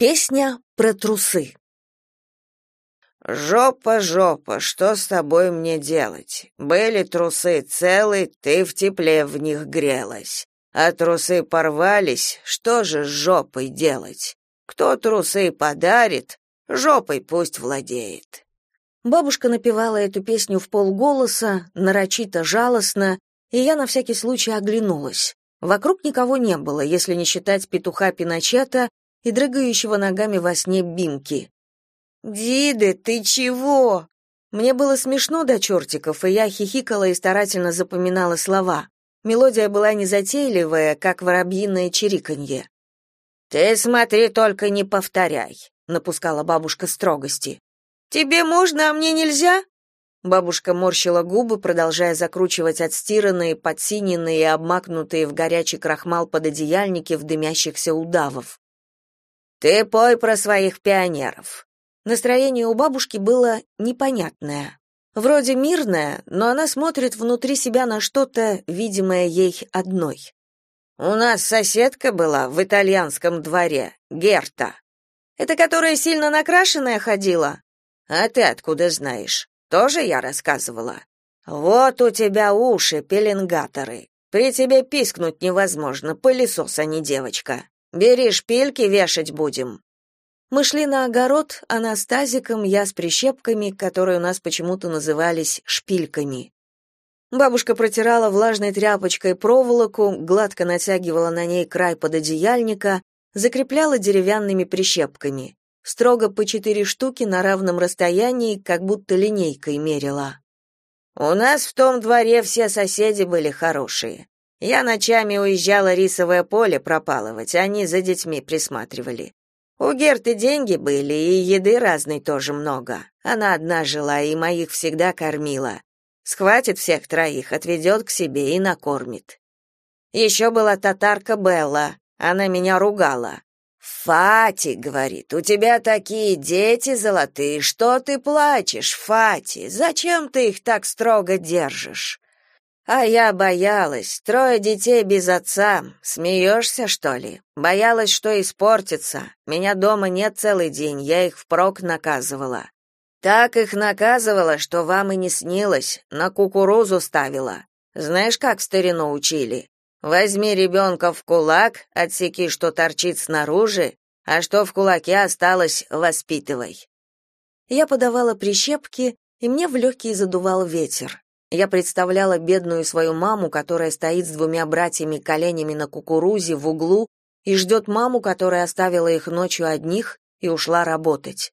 Песня про трусы. Жопа, жопа, что с тобой мне делать? Были трусы целы, ты в тепле в них грелась. А трусы порвались, что же с жопой делать? Кто трусы подарит, жопой пусть владеет. Бабушка напевала эту песню в полголоса, нарочито жалостно, и я на всякий случай оглянулась. Вокруг никого не было, если не считать петуха Пиночета и дрыгающего ногами во сне Бимки. «Диды, ты чего?» Мне было смешно до чертиков, и я хихикала и старательно запоминала слова. Мелодия была незатейливая, как воробьиное чириканье. «Ты смотри, только не повторяй», — напускала бабушка строгости. «Тебе можно, а мне нельзя?» Бабушка морщила губы, продолжая закручивать отстиранные, подсиненные и обмакнутые в горячий крахмал пододеяльники в дымящихся удавов. Ты пой про своих пионеров. Настроение у бабушки было непонятное. Вроде мирное, но она смотрит внутри себя на что-то, видимое ей одной. У нас соседка была в итальянском дворе, Герта. Это которая сильно накрашенная ходила? А ты откуда знаешь? Тоже я рассказывала. Вот у тебя уши, пеленгаторы. При тебе пискнуть невозможно, пылесос, а не девочка. Бери шпильки, вешать будем. Мы шли на огород, она с тазиком, я с прищепками, которые у нас почему-то назывались шпильками. Бабушка протирала влажной тряпочкой проволоку, гладко натягивала на ней край пододеяльника, закрепляла деревянными прищепками. Строго по четыре штуки на равном расстоянии, как будто линейкой мерила. У нас в том дворе все соседи были хорошие. Я ночами уезжала рисовое поле пропалывать, они за детьми присматривали. У Герты деньги были, и еды разной тоже много. Она одна жила и моих всегда кормила. Схватит всех троих, отведет к себе и накормит. Еще была татарка Белла, она меня ругала. «Фати», — говорит, — «у тебя такие дети золотые, что ты плачешь, Фати? Зачем ты их так строго держишь?» А я боялась. Трое детей без отца. Смеешься, что ли? Боялась, что испортится. Меня дома нет целый день, я их впрок наказывала. Так их наказывала, что вам и не снилось, на кукурузу ставила. Знаешь, как старину учили? Возьми ребенка в кулак, отсеки, что торчит снаружи, а что в кулаке осталось, воспитывай. Я подавала прищепки, и мне в легкие задувал ветер. Я представляла бедную свою маму, которая стоит с двумя братьями коленями на кукурузе в углу и ждет маму, которая оставила их ночью одних и ушла работать.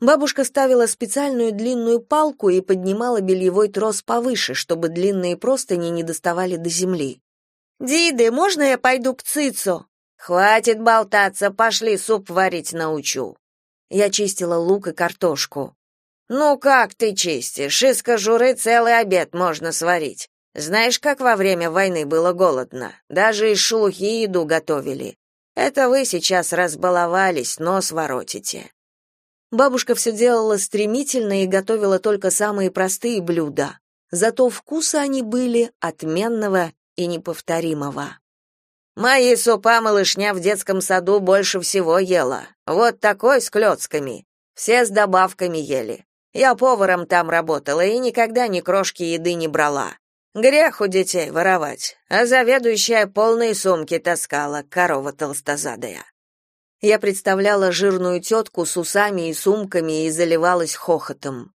Бабушка ставила специальную длинную палку и поднимала бельевой трос повыше, чтобы длинные простыни не доставали до земли. «Диды, можно я пойду к Цицу?» «Хватит болтаться, пошли суп варить научу». Я чистила лук и картошку. Ну как ты чистишь? Из кожуры целый обед можно сварить. Знаешь, как во время войны было голодно? Даже из шелухи еду готовили. Это вы сейчас разбаловались, нос воротите. Бабушка все делала стремительно и готовила только самые простые блюда. Зато вкусы они были отменного и неповторимого. Мои супа малышня в детском саду больше всего ела. Вот такой с клёцками. Все с добавками ели. Я поваром там работала и никогда ни крошки еды не брала. Грех у детей воровать, а заведующая полные сумки таскала, корова толстозадая. Я представляла жирную тетку с усами и сумками и заливалась хохотом.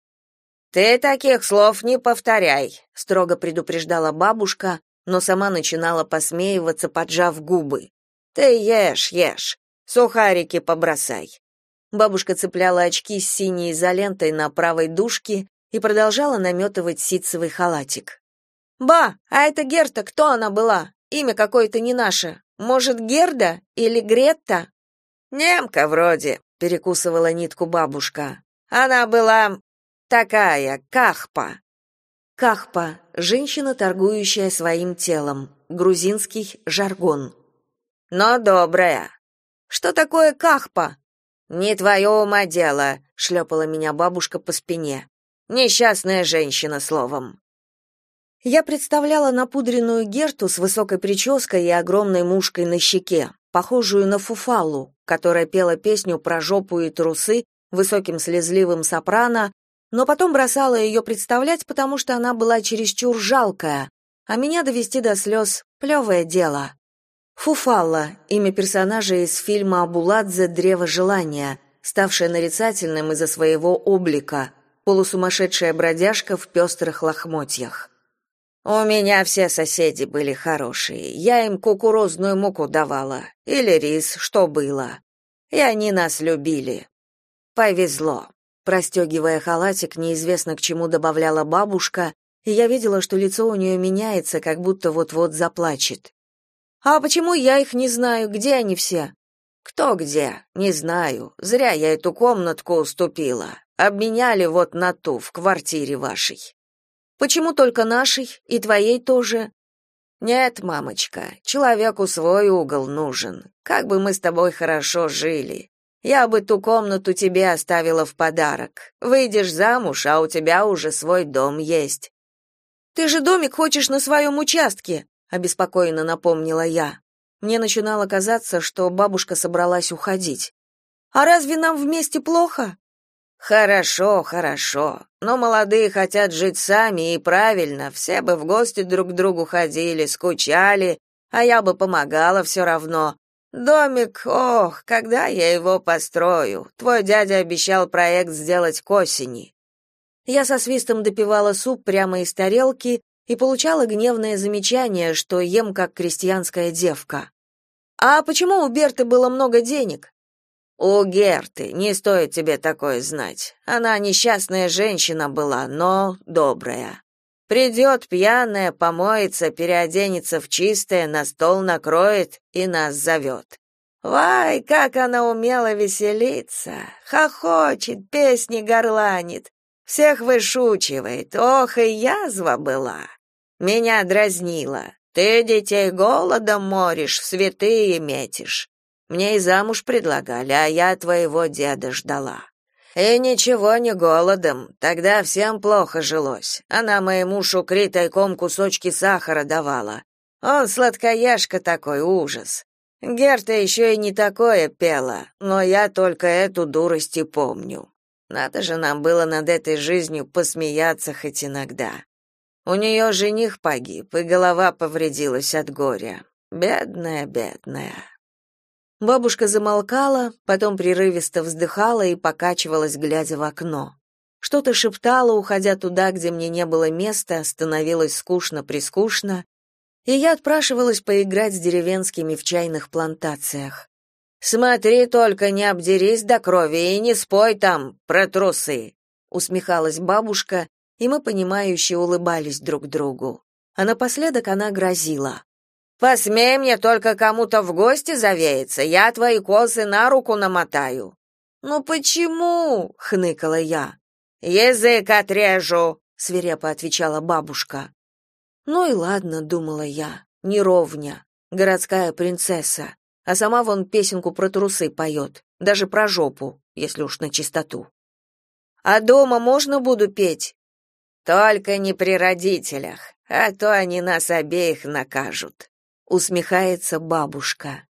«Ты таких слов не повторяй», — строго предупреждала бабушка, но сама начинала посмеиваться, поджав губы. «Ты ешь, ешь, сухарики побросай. Бабушка цепляла очки с синей изолентой на правой дужке и продолжала наметывать ситцевый халатик. «Ба, а это Герта, кто она была? Имя какое-то не наше. Может, Герда или Гретта?» «Немка вроде», — перекусывала нитку бабушка. «Она была такая, кахпа». Кахпа — женщина, торгующая своим телом. Грузинский жаргон. «Но добрая». «Что такое кахпа?» «Не твое ума дело», — шлепала меня бабушка по спине. «Несчастная женщина, словом». Я представляла напудренную Герту с высокой прической и огромной мушкой на щеке. похожую на Фуфалу, которая пела песню про жопу и трусы высоким слезливым сопрано, но потом бросала ее представлять, потому что она была чересчур жалкая, а меня довести до слез — плевое дело. Фуфалла — имя персонажа из фильма Абуладзе «Древо желания», ставшее нарицательным из-за своего облика, полусумасшедшая бродяжка в пестрых лохмотьях. У меня все соседи были хорошие. Я им кукурузную муку давала или рис, что было. И они нас любили. Повезло. Простегивая халатик, неизвестно к чему добавляла бабушка, и я видела, что лицо у нее меняется, как будто вот-вот заплачет. А почему я их не знаю? Где они все? Кто где? Не знаю. Зря я эту комнатку уступила. Обменяли вот на ту в квартире вашей. Почему только нашей и твоей тоже? Нет, мамочка, человеку свой угол нужен. Как бы мы с тобой хорошо жили. Я бы ту комнату тебе оставила в подарок. Выйдешь замуж, а у тебя уже свой дом есть. Ты же домик хочешь на своем участке, обеспокоенно напомнила я. Мне начинало казаться, что бабушка собралась уходить. А разве нам вместе плохо? Хорошо, хорошо. Но молодые хотят жить сами и правильно, все бы в гости друг к другу ходили, скучали, а я бы помогала все равно. Домик, ох, когда я его построю? Твой дядя обещал проект сделать к осени. Я со свистом допивала суп прямо из тарелки и получала гневное замечание, что ем как крестьянская девка. А почему у Берты было много денег? У Герты, не стоит тебе такое знать. Она несчастная женщина была, но добрая. Придет пьяная, помоется, переоденется в чистое, на стол накроет и нас зовет. Вай, как она умела веселиться! Хохочет, песни горланит, всех вышучивает. Ох, и язва была! Меня дразнила. Ты детей голодом моришь, в святые метишь. Мне и замуж предлагали, а я твоего деда ждала. И ничего не голодом, тогда всем плохо жилось. Она моему шукри тайком кусочки сахара давала. Он сладкоежка такой, ужас. Герта еще и не такое пела, но я только эту дурость и помню. Надо же нам было над этой жизнью посмеяться хоть иногда. У нее жених погиб, и голова повредилась от горя. Бедная, бедная. Бабушка замолкала, потом прерывисто вздыхала и покачивалась, глядя в окно. Что-то шептала, уходя туда, где мне не было места, становилось скучно-прискучно, и я отпрашивалась поиграть с деревенскими в чайных плантациях. «Смотри только, не обдерись до крови и не спой там про трусы!» усмехалась бабушка, и мы, понимающе улыбались друг другу. А напоследок она грозила. Посмей мне только кому-то в гости завеяться, я твои косы на руку намотаю. Ну почему? хныкала я. Язык отрежу, свирепо отвечала бабушка. Ну и ладно, думала я. Неровня, городская принцесса, а сама вон песенку про трусы поет, даже про жопу, если уж на чистоту. А дома можно буду петь? Только не при родителях, а то они нас обеих накажут усмехается бабушка.